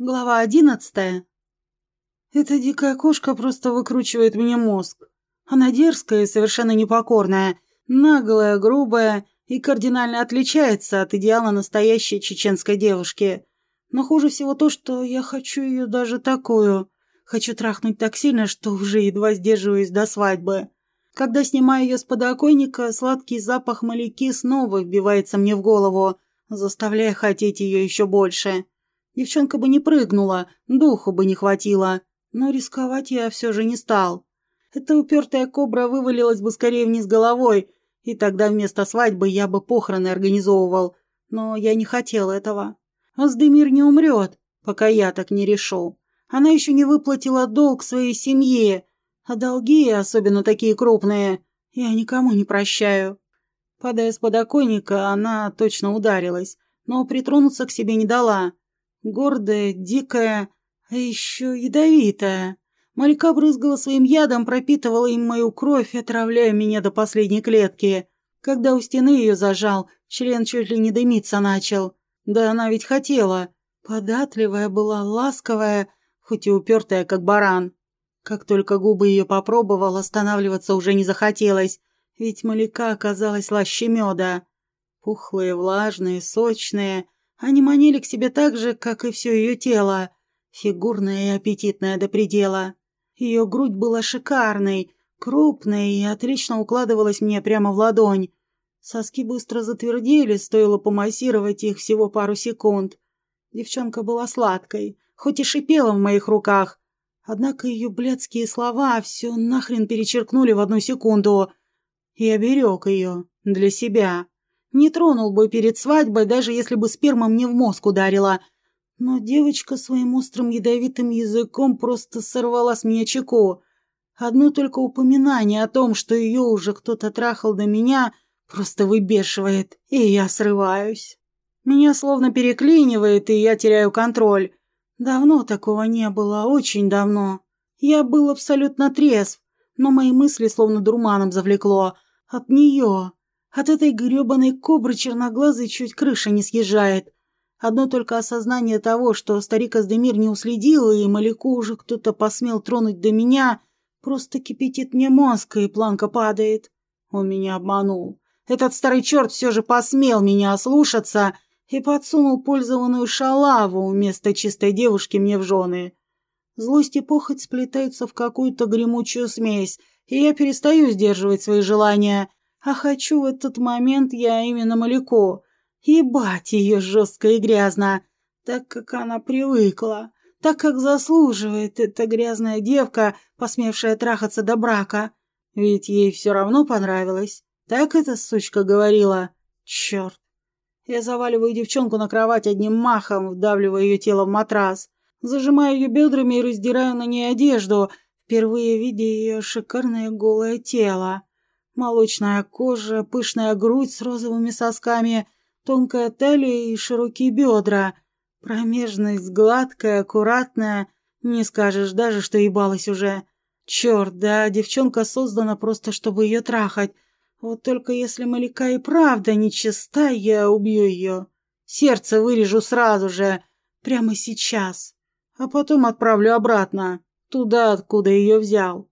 Глава одиннадцатая. Эта дикая кошка просто выкручивает мне мозг. Она дерзкая и совершенно непокорная, наглая, грубая и кардинально отличается от идеала настоящей чеченской девушки. Но хуже всего то, что я хочу ее даже такую. Хочу трахнуть так сильно, что уже едва сдерживаюсь до свадьбы. Когда снимаю ее с подоконника, сладкий запах маляки снова вбивается мне в голову, заставляя хотеть ее еще больше. Девчонка бы не прыгнула, духу бы не хватило. Но рисковать я все же не стал. Эта упертая кобра вывалилась бы скорее вниз головой, и тогда вместо свадьбы я бы похороны организовывал. Но я не хотел этого. Аздемир не умрет, пока я так не решу. Она еще не выплатила долг своей семье, а долги, особенно такие крупные, я никому не прощаю. Падая с подоконника, она точно ударилась, но притронуться к себе не дала. Гордая, дикая, а еще ядовитая. Малька брызгала своим ядом, пропитывала им мою кровь, отравляя меня до последней клетки. Когда у стены ее зажал, член чуть ли не дымиться начал. Да она ведь хотела. Податливая была, ласковая, хоть и упертая, как баран. Как только губы ее попробовал, останавливаться уже не захотелось, ведь малика оказалась слаще меда. Пухлые, влажные, сочные, они манили к себе так же, как и все ее тело, фигурное и аппетитное до предела. Ее грудь была шикарной, крупной и отлично укладывалась мне прямо в ладонь. Соски быстро затвердели, стоило помассировать их всего пару секунд. Девчонка была сладкой, хоть и шипела в моих руках. Однако ее блядские слова все нахрен перечеркнули в одну секунду. Я берег ее для себя. Не тронул бы перед свадьбой, даже если бы сперма мне в мозг ударила. Но девочка своим острым ядовитым языком просто сорвала с меня чеку. Одно только упоминание о том, что ее уже кто-то трахал до меня, просто выбешивает, и я срываюсь. Меня словно переклинивает, и я теряю контроль. Давно такого не было, очень давно. Я был абсолютно трезв, но мои мысли словно дурманом завлекло. От нее, от этой гребаной кобры черноглазой чуть крыша не съезжает. Одно только осознание того, что старик Аздемир не уследил, и Маляку уже кто-то посмел тронуть до меня, просто кипятит мне мозг, и планка падает. Он меня обманул. Этот старый черт все же посмел меня ослушаться и подсунул пользованную шалаву вместо чистой девушки мне в жены. Злость и похоть сплетаются в какую-то гремучую смесь, и я перестаю сдерживать свои желания — а хочу в этот момент я именно Маляко. Ебать ее жестко и грязно, так как она привыкла, так как заслуживает эта грязная девка, посмевшая трахаться до брака. Ведь ей все равно понравилось. Так эта сучка говорила. Черт. Я заваливаю девчонку на кровать одним махом, вдавливая ее тело в матрас. Зажимаю ее бедрами и раздираю на ней одежду, впервые видя ее шикарное голое тело. Молочная кожа, пышная грудь с розовыми сосками, тонкая талия и широкие бедра. Промежность гладкая, аккуратная. Не скажешь даже, что ебалась уже. Черт, да, девчонка создана просто, чтобы ее трахать. Вот только если Малика и правда нечиста, я убью ее. Сердце вырежу сразу же, прямо сейчас. А потом отправлю обратно, туда, откуда ее взял.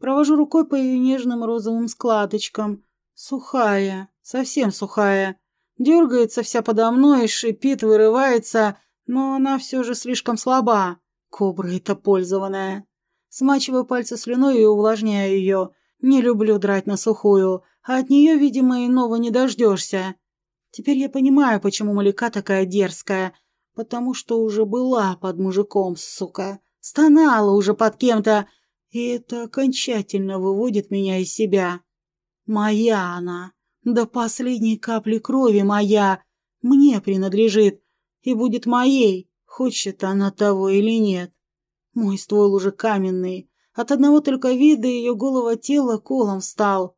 Провожу рукой по ее нежным розовым складочкам. Сухая, совсем сухая. Дергается вся подо мной, шипит, вырывается, но она все же слишком слаба. Кобра это пользованная. Смачиваю пальцы слюной и увлажняю ее. Не люблю драть на сухую, а от нее, видимо, иного не дождешься. Теперь я понимаю, почему Малика такая дерзкая. Потому что уже была под мужиком, сука. Стонала уже под кем-то, и это окончательно выводит меня из себя. Моя она, до последней капли крови моя, мне принадлежит и будет моей, хочет она того или нет. Мой ствол уже каменный, от одного только вида ее голого тела колом встал.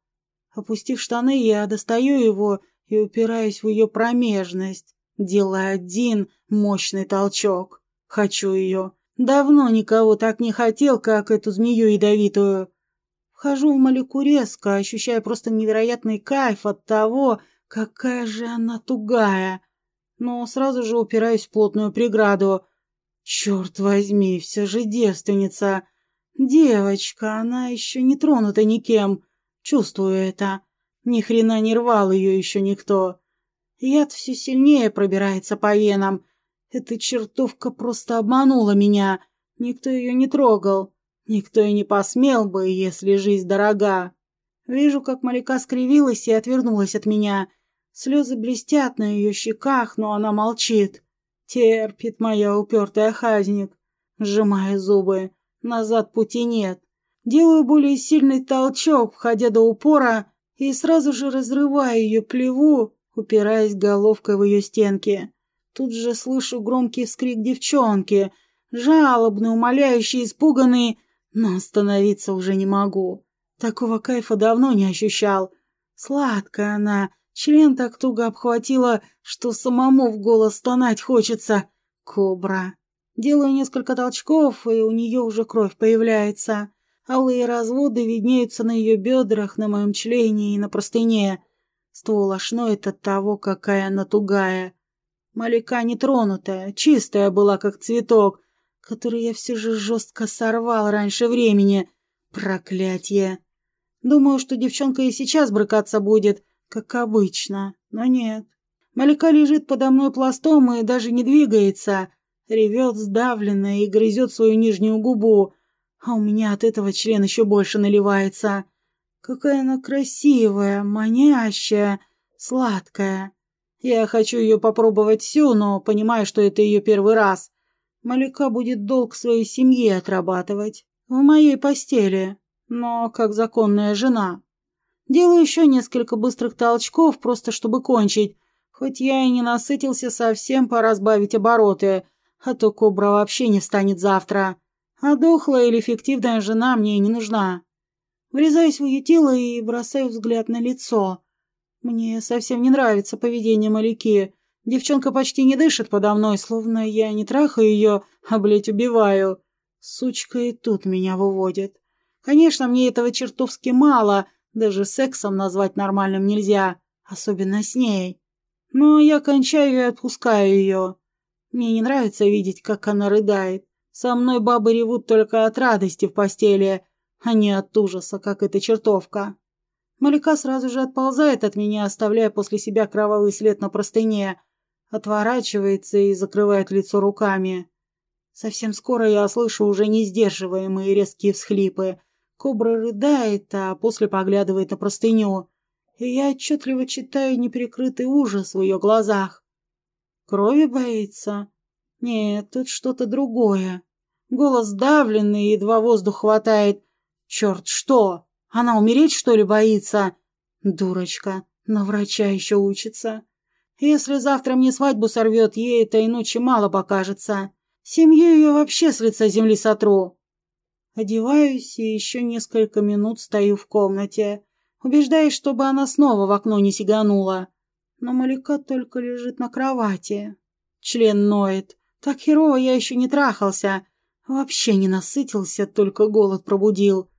Опустив штаны, я достаю его и упираюсь в ее промежность, делая один мощный толчок. Хочу ее, Давно никого так не хотел, как эту змею ядовитую. Вхожу в молеку резко, ощущая просто невероятный кайф от того, какая же она тугая. Но сразу же упираюсь в плотную преграду. Черт возьми, все же девственница. Девочка, она еще не тронута никем. Чувствую это. Ни хрена не рвал ее еще никто. Яд все сильнее пробирается по венам. Эта чертовка просто обманула меня. Никто ее не трогал. Никто и не посмел бы, если жизнь дорога. Вижу, как Малика скривилась и отвернулась от меня. Слезы блестят на ее щеках, но она молчит. Терпит моя упертая хазник. Сжимаю зубы. Назад пути нет. Делаю более сильный толчок, входя до упора, и сразу же разрываю ее плеву, упираясь головкой в ее стенки. Тут же слышу громкий вскрик девчонки, жалобный, умоляющий, испуганный, но остановиться уже не могу. Такого кайфа давно не ощущал. Сладкая она, член так туго обхватила, что самому в голос стонать хочется. Кобра. Делаю несколько толчков, и у нее уже кровь появляется. Алые разводы виднеются на ее бедрах, на моем члене и на простыне. Ствол ошноет от того, какая она тугая. Малика нетронутая, чистая была, как цветок, который я все же жестко сорвал раньше времени. Проклятье! Думаю, что девчонка и сейчас брыкаться будет, как обычно, но нет. Малика лежит подо мной пластом и даже не двигается, ревет сдавленно и грызет свою нижнюю губу, а у меня от этого член еще больше наливается. Какая она красивая, манящая, сладкая. Я хочу ее попробовать всю, но понимаю, что это ее первый раз. Малика будет долг своей семье отрабатывать. В моей постели, но как законная жена. Делаю еще несколько быстрых толчков, просто чтобы кончить. Хоть я и не насытился совсем, пора сбавить обороты, а то кобра вообще не встанет завтра. А дохлая или фиктивная жена мне не нужна. Врезаюсь в ее тело и бросаю взгляд на лицо. Мне совсем не нравится поведение Маляки. Девчонка почти не дышит подо мной, словно я не трахаю ее, а, блядь, убиваю. Сучка и тут меня выводит. Конечно, мне этого чертовски мало, даже сексом назвать нормальным нельзя, особенно с ней. Но я кончаю и отпускаю ее. Мне не нравится видеть, как она рыдает. Со мной бабы ревут только от радости в постели, а не от ужаса, как эта чертовка. Малика сразу же отползает от меня, оставляя после себя кровавый след на простыне, отворачивается и закрывает лицо руками. Совсем скоро я слышу уже несдерживаемые резкие всхлипы. Кобра рыдает, а после поглядывает на простыню. И я отчетливо читаю неприкрытый ужас в ее глазах. Крови боится? Нет, тут что-то другое. Голос давленный, едва воздух хватает. Черт, что? Она умереть, что ли, боится? Дурочка, на врача еще учится. Если завтра мне свадьбу сорвет, ей этой ночи мало покажется. Семью ее вообще с лица земли сотру. Одеваюсь и еще несколько минут стою в комнате, убеждаясь, чтобы она снова в окно не сиганула. Но Малика только лежит на кровати. Член ноет. Так херово я еще не трахался. Вообще не насытился, только голод пробудил.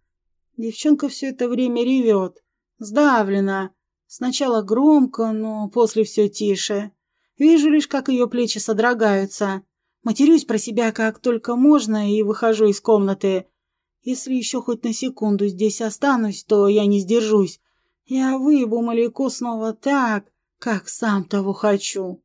Девчонка все это время ревет. Сдавлена. Сначала громко, но после все тише. Вижу лишь, как ее плечи содрогаются. Матерюсь про себя как только можно и выхожу из комнаты. Если еще хоть на секунду здесь останусь, то я не сдержусь. Я выебу Маляку снова так, как сам того хочу.